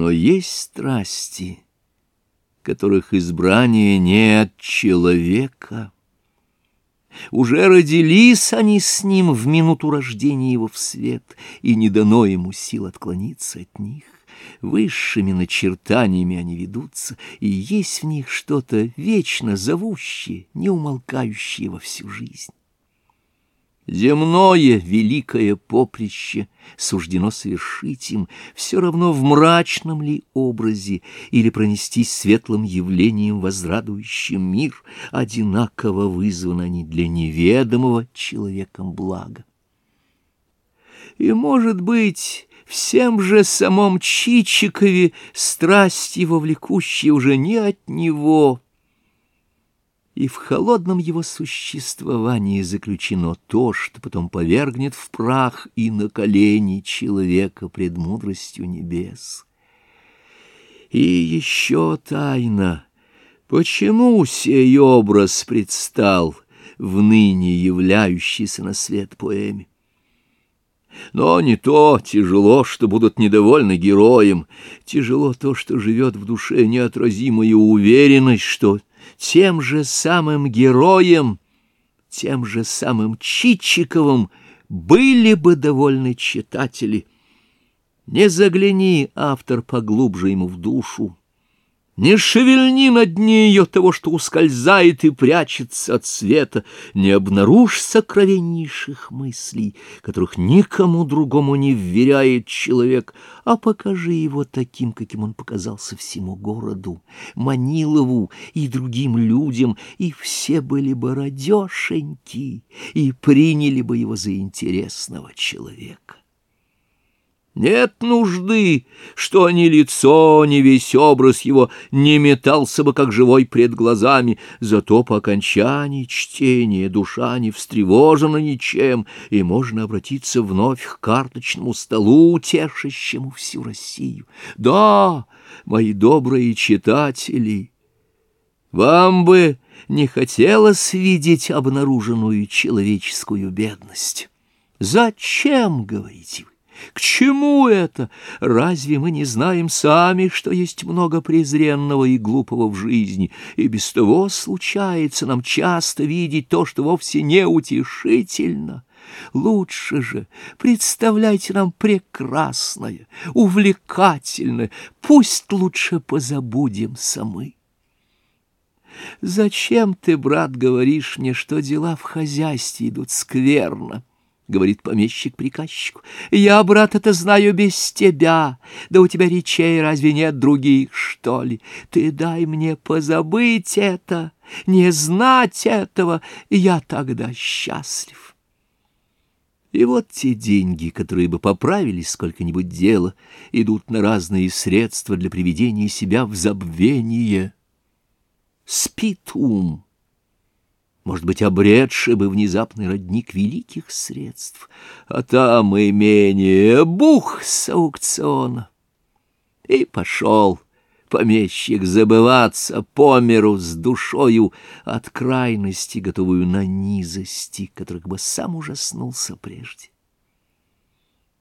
Но есть страсти, которых избрание не от человека. Уже родились они с ним в минуту рождения его в свет, и не дано ему сил отклониться от них. Высшими начертаниями они ведутся, и есть в них что-то вечно зовущее, неумолкающее во всю жизнь. Земное великое поприще суждено совершить им, все равно в мрачном ли образе или пронестись светлым явлением, возрадующим мир, одинаково вызваны они для неведомого человеком блага. И, может быть, всем же самом Чичикове страсть его влекущая уже не от него — и в холодном его существовании заключено то, что потом повергнет в прах и на колени человека пред мудростью небес. И еще тайна, почему сей образ предстал в ныне являющийся на свет поэме. Но не то тяжело, что будут недовольны героем, тяжело то, что живет в душе неотразимая уверенность, что тем же самым героем, тем же самым Чичиковым были бы довольны читатели. Не загляни, автор, поглубже ему в душу. Не шевельни на дне ее того, что ускользает и прячется от света, не обнаружь сокровеннейших мыслей, которых никому другому не вверяет человек, а покажи его таким, каким он показался всему городу, Манилову и другим людям, и все были бы радешеньки и приняли бы его за интересного человека. Нет нужды, что ни лицо, ни весь образ его не метался бы, как живой пред глазами, зато по окончании чтения душа не встревожена ничем, и можно обратиться вновь к карточному столу, утешащему всю Россию. Да, мои добрые читатели, вам бы не хотелось видеть обнаруженную человеческую бедность. Зачем, говорите вы? К чему это? Разве мы не знаем сами, что есть много презренного и глупого в жизни, и без того случается нам часто видеть то, что вовсе не утешительно? Лучше же представляйте нам прекрасное, увлекательное, пусть лучше позабудем самы. Зачем ты, брат, говоришь мне, что дела в хозяйстве идут скверно? Говорит помещик приказчику. Я, брат, это знаю без тебя. Да у тебя речей разве нет других, что ли? Ты дай мне позабыть это, не знать этого, я тогда счастлив. И вот те деньги, которые бы поправили сколько-нибудь дело, идут на разные средства для приведения себя в забвение. Спит ум может быть, обретший бы внезапный родник великих средств, а там имение бух с аукциона. И пошел помещик забываться по миру с душою от крайности, готовую на низости, которых бы сам ужаснулся прежде.